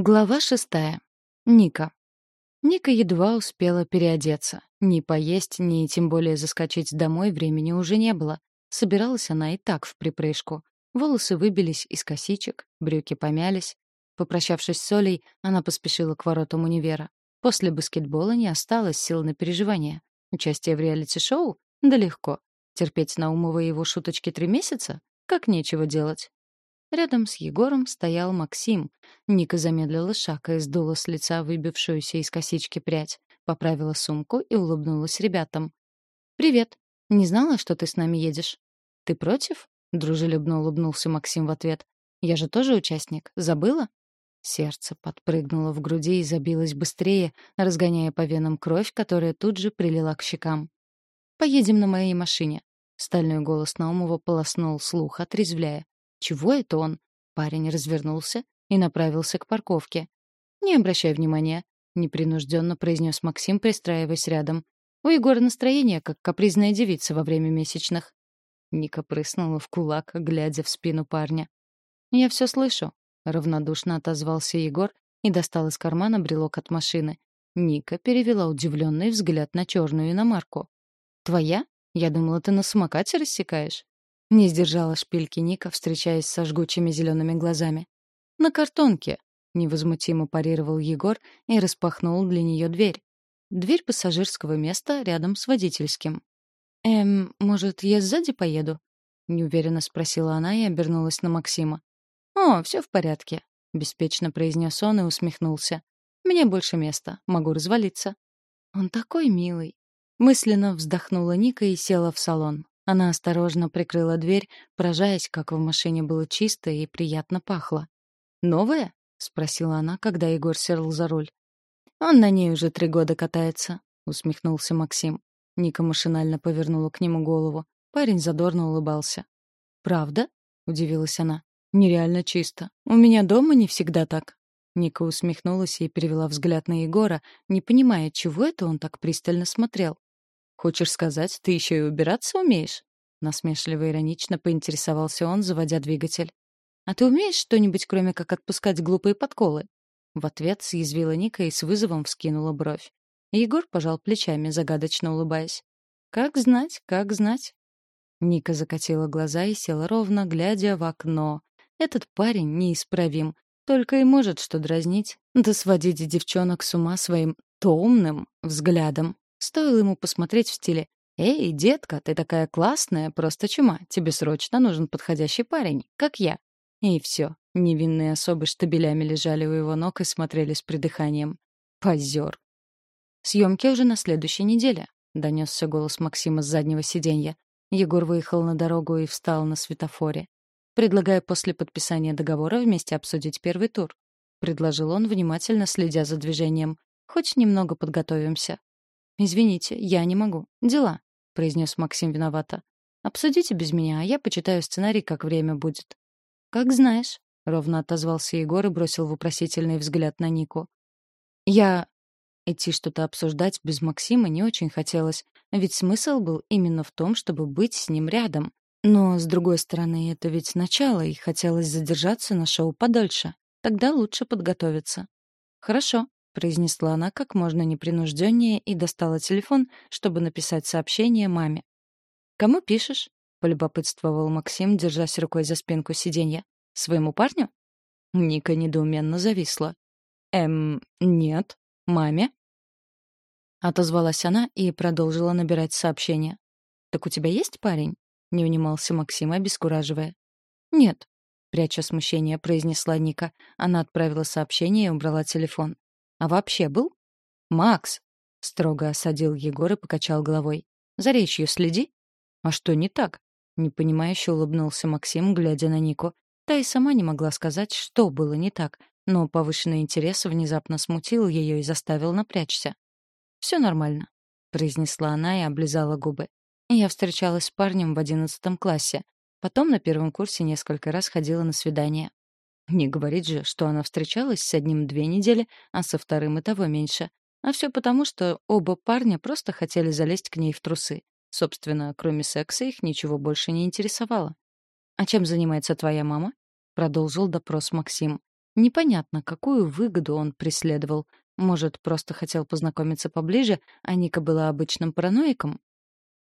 Глава шестая. Ника. Ника едва успела переодеться. Ни поесть, ни тем более заскочить домой времени уже не было. Собиралась она и так в припрыжку. Волосы выбились из косичек, брюки помялись. Попрощавшись с Олей, она поспешила к воротам универа. После баскетбола не осталось сил на переживания. Участие в реалити-шоу? Да легко. Терпеть Наумова его шуточки три месяца? Как нечего делать. Рядом с Егором стоял Максим. Ника замедлила шаг и сдула с лица выбившуюся из косички прядь, поправила сумку и улыбнулась ребятам. «Привет. Не знала, что ты с нами едешь?» «Ты против?» — дружелюбно улыбнулся Максим в ответ. «Я же тоже участник. Забыла?» Сердце подпрыгнуло в груди и забилось быстрее, разгоняя по венам кровь, которая тут же прилила к щекам. «Поедем на моей машине». Стальной голос Наумова полоснул слух, отрезвляя. Чего это он? Парень развернулся и направился к парковке. «Не обращай внимания», — непринужденно произнес Максим, пристраиваясь рядом. «У Егора настроение, как капризная девица во время месячных». Ника прыснула в кулак, глядя в спину парня. «Я все слышу», — равнодушно отозвался Егор и достал из кармана брелок от машины. Ника перевела удивленный взгляд на черную иномарку. «Твоя? Я думала, ты на самокате рассекаешь». Не сдержала шпильки Ника, встречаясь со жгучими зелеными глазами. «На картонке», — невозмутимо парировал Егор и распахнул для нее дверь. Дверь пассажирского места рядом с водительским. «Эм, может, я сзади поеду?» — неуверенно спросила она и обернулась на Максима. «О, все в порядке», — беспечно произнес он и усмехнулся. «Мне больше места, могу развалиться». «Он такой милый». Мысленно вздохнула Ника и села в салон. Она осторожно прикрыла дверь, поражаясь, как в машине было чисто и приятно пахло. «Новая?» — спросила она, когда Егор сел за руль. «Он на ней уже три года катается», — усмехнулся Максим. Ника машинально повернула к нему голову. Парень задорно улыбался. «Правда?» — удивилась она. «Нереально чисто. У меня дома не всегда так». Ника усмехнулась и перевела взгляд на Егора, не понимая, чего это он так пристально смотрел. «Хочешь сказать, ты еще и убираться умеешь?» Насмешливо иронично поинтересовался он, заводя двигатель. «А ты умеешь что-нибудь, кроме как отпускать глупые подколы?» В ответ съязвила Ника и с вызовом вскинула бровь. Егор пожал плечами, загадочно улыбаясь. «Как знать, как знать». Ника закатила глаза и села ровно, глядя в окно. Этот парень неисправим, только и может что дразнить, да сводить девчонок с ума своим томным взглядом. Стоило ему посмотреть в стиле «Эй, детка, ты такая классная, просто чума, тебе срочно нужен подходящий парень, как я». И все. Невинные особы штабелями лежали у его ног и смотрели с придыханием. Позер. Съемки уже на следующей неделе, донесся голос Максима с заднего сиденья. Егор выехал на дорогу и встал на светофоре. Предлагаю после подписания договора вместе обсудить первый тур. Предложил он, внимательно следя за движением. Хоть немного подготовимся. «Извините, я не могу. Дела», — произнес Максим виновато. «Обсудите без меня, а я почитаю сценарий, как время будет». «Как знаешь», — ровно отозвался Егор и бросил вопросительный взгляд на Нику. «Я...» Идти что-то обсуждать без Максима не очень хотелось, ведь смысл был именно в том, чтобы быть с ним рядом. Но, с другой стороны, это ведь начало, и хотелось задержаться на шоу подольше. Тогда лучше подготовиться. «Хорошо», произнесла она как можно непринужденнее и достала телефон, чтобы написать сообщение маме. «Кому пишешь?» — полюбопытствовал Максим, держась рукой за спинку сиденья. «Своему парню?» Ника недоуменно зависла. «Эм, нет. Маме?» Отозвалась она и продолжила набирать сообщение. «Так у тебя есть парень?» — не унимался Максим, обескураживая. «Нет», — пряча смущение, произнесла Ника. Она отправила сообщение и убрала телефон. А вообще был? Макс, строго осадил Егор и покачал головой. За речью следи. А что не так? Непонимающе улыбнулся Максим, глядя на Нику. Та и сама не могла сказать, что было не так, но повышенный интерес внезапно смутил ее и заставил напрячься. «Все нормально», — произнесла она и облизала губы. «Я встречалась с парнем в одиннадцатом классе. Потом на первом курсе несколько раз ходила на свидания. Не говорит же, что она встречалась с одним две недели, а со вторым и того меньше. А все потому, что оба парня просто хотели залезть к ней в трусы. Собственно, кроме секса их ничего больше не интересовало. «А чем занимается твоя мама?» — продолжил допрос Максим. Непонятно, какую выгоду он преследовал. Может, просто хотел познакомиться поближе, а Ника была обычным параноиком?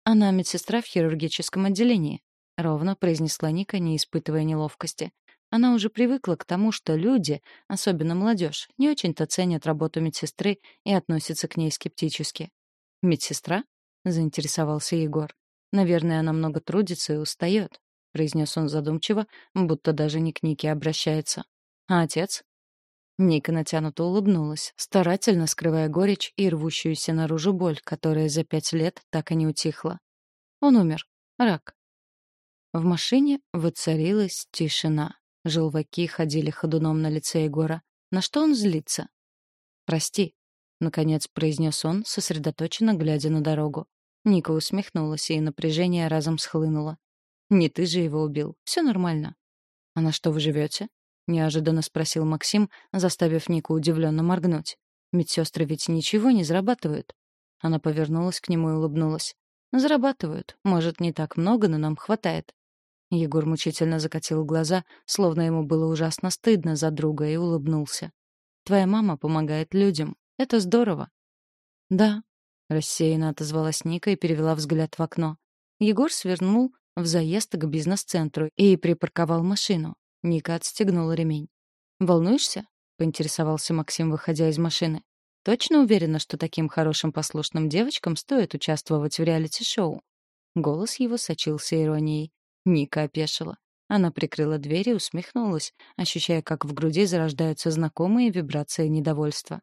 Она медсестра в хирургическом отделении, — ровно произнесла Ника, не испытывая неловкости. Она уже привыкла к тому, что люди, особенно молодежь, не очень-то ценят работу медсестры и относятся к ней скептически. «Медсестра?» — заинтересовался Егор. «Наверное, она много трудится и устает», — произнес он задумчиво, будто даже не к Нике обращается. А отец? Ника натянуто улыбнулась, старательно скрывая горечь и рвущуюся наружу боль, которая за пять лет так и не утихла. Он умер. Рак. В машине воцарилась тишина. Желваки ходили ходуном на лице Егора. На что он злится? «Прости», — наконец произнес он, сосредоточенно глядя на дорогу. Ника усмехнулась, и напряжение разом схлынуло. «Не ты же его убил. Все нормально». «А на что вы живете?» — неожиданно спросил Максим, заставив Нику удивленно моргнуть. «Медсестры ведь ничего не зарабатывают». Она повернулась к нему и улыбнулась. «Зарабатывают. Может, не так много, но нам хватает». Егор мучительно закатил глаза, словно ему было ужасно стыдно за друга, и улыбнулся. «Твоя мама помогает людям. Это здорово». «Да», — рассеянно отозвалась Ника и перевела взгляд в окно. Егор свернул в заезд к бизнес-центру и припарковал машину. Ника отстегнула ремень. «Волнуешься?» — поинтересовался Максим, выходя из машины. «Точно уверена, что таким хорошим послушным девочкам стоит участвовать в реалити-шоу?» Голос его сочился иронией. Ника опешила. Она прикрыла дверь и усмехнулась, ощущая, как в груди зарождаются знакомые вибрации недовольства.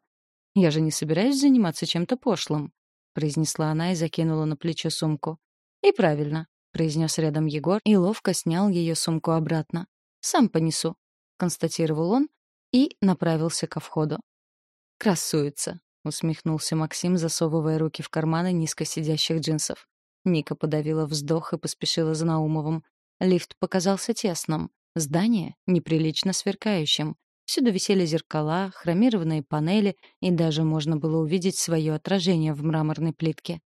«Я же не собираюсь заниматься чем-то пошлым», — произнесла она и закинула на плечо сумку. «И правильно», — произнес рядом Егор и ловко снял ее сумку обратно. Сам понесу», — констатировал он и направился ко входу. «Красуется», — усмехнулся Максим, засовывая руки в карманы низко сидящих джинсов. Ника подавила вздох и поспешила за Наумовым. Лифт показался тесным, здание — неприлично сверкающим. Всюду висели зеркала, хромированные панели, и даже можно было увидеть свое отражение в мраморной плитке.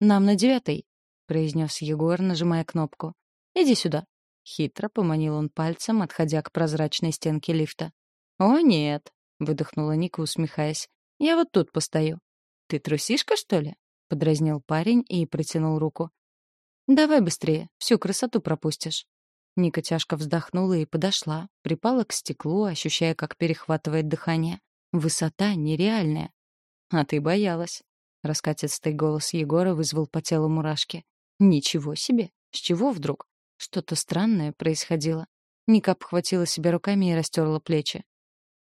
«Нам на девятый», — произнес Егор, нажимая кнопку. «Иди сюда». Хитро поманил он пальцем, отходя к прозрачной стенке лифта. «О, нет!» — выдохнула Ника, усмехаясь. «Я вот тут постою». «Ты трусишка, что ли?» — подразнил парень и протянул руку. «Давай быстрее, всю красоту пропустишь». Ника тяжко вздохнула и подошла, припала к стеклу, ощущая, как перехватывает дыхание. Высота нереальная. «А ты боялась». Раскатистый голос Егора вызвал по телу мурашки. «Ничего себе! С чего вдруг? Что-то странное происходило. Ника обхватила себя руками и растерла плечи.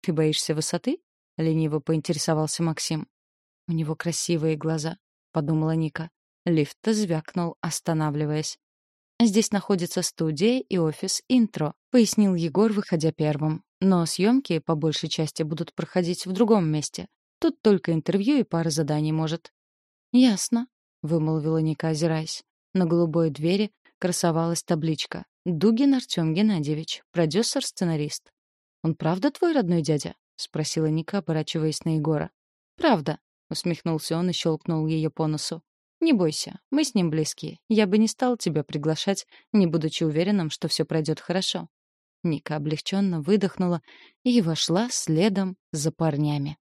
«Ты боишься высоты?» — лениво поинтересовался Максим. «У него красивые глаза», — подумала Ника. Лифт звякнул, останавливаясь. «Здесь находится студия и офис «Интро», — пояснил Егор, выходя первым. «Но съемки, по большей части, будут проходить в другом месте. Тут только интервью и пара заданий, может». «Ясно», — вымолвила Ника, озираясь. На голубой двери красовалась табличка «Дугин Артем Геннадьевич, продюсер-сценарист». «Он правда твой родной дядя?» — спросила Ника, оборачиваясь на Егора. «Правда», — усмехнулся он и щелкнул ее по носу. «Не бойся, мы с ним близки. Я бы не стал тебя приглашать, не будучи уверенным, что все пройдет хорошо». Ника облегченно выдохнула и вошла следом за парнями.